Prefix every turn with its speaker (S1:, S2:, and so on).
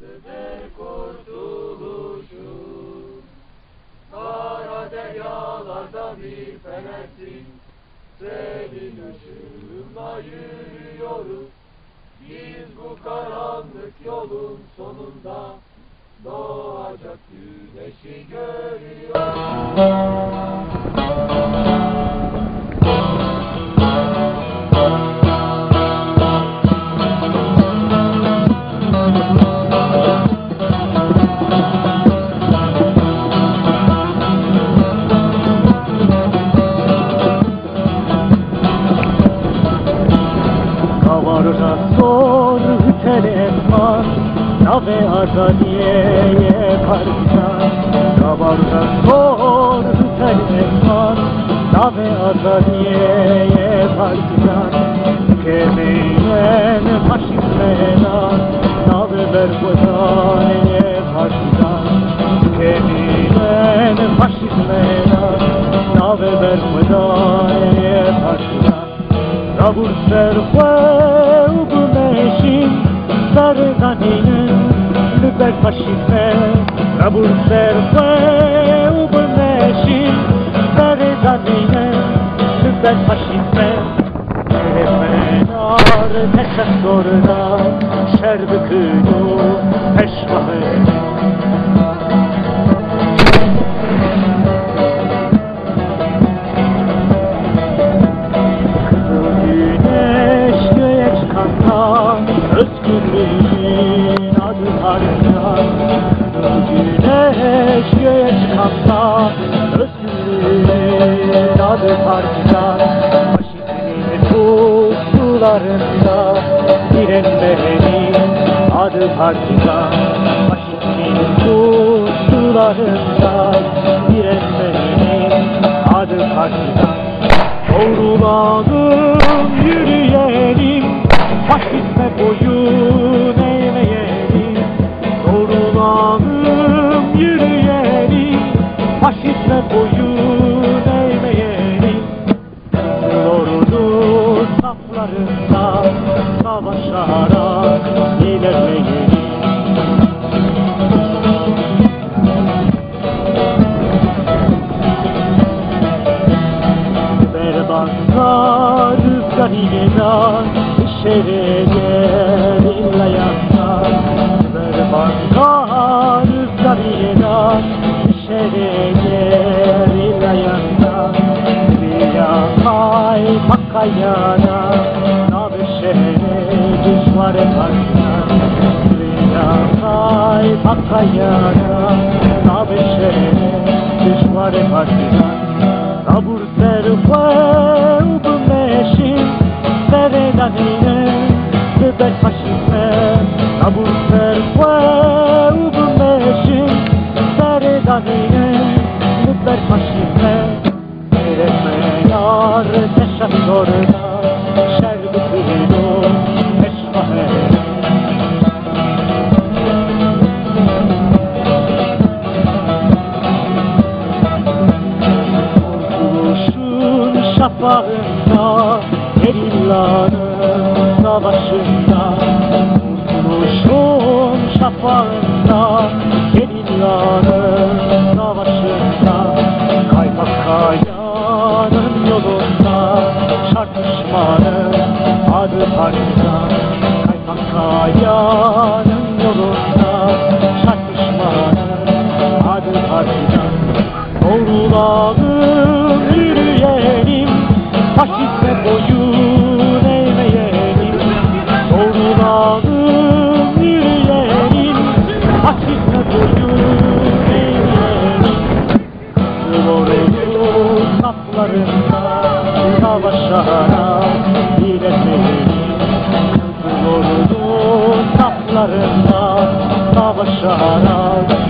S1: Hızlıdır kurtuluşum Kara deryalarda bir fenersin Senin ışığınla yürüyoruz. Biz bu karanlık yolun sonunda Doğacak güneşi görüyoruz
S2: Nave azadiye partisan Kavarda zor telefon Nave azadiye partisan Kemeyen faşistlere Nave vergodaneye partisan Kemeyen faşistlere Nave vergodaneye partisan Rabur serfeu Lüber faşiste Rabur serfeu bumeşin Sardaninin Lüber faşiste Menar teşekkürda Şerbikinu peşvahı pusularında Direnmenin adı partizan Faşizmin pusularında Direnmenin adı partizan Doğrulalım yürüyelim Faşizme Şereye illayanlar Berbanda rüzgar ilan Şereye illayanlar Riya kay pakayana Navşere düşmare parçan Riya kay pakayana Navşere düşmare parçan Sabur serfeu bumeşin faşizme Şafağında Gerillanın savaşında Kaypak kayanın yolunda Çarpışmanın adı partizan Kaypak kayanın yolunda Çarpışmanın adı partizan Doğrulalım saflarında Savaşarak direnmeyelim Kıvırdı saflarında Savaşarak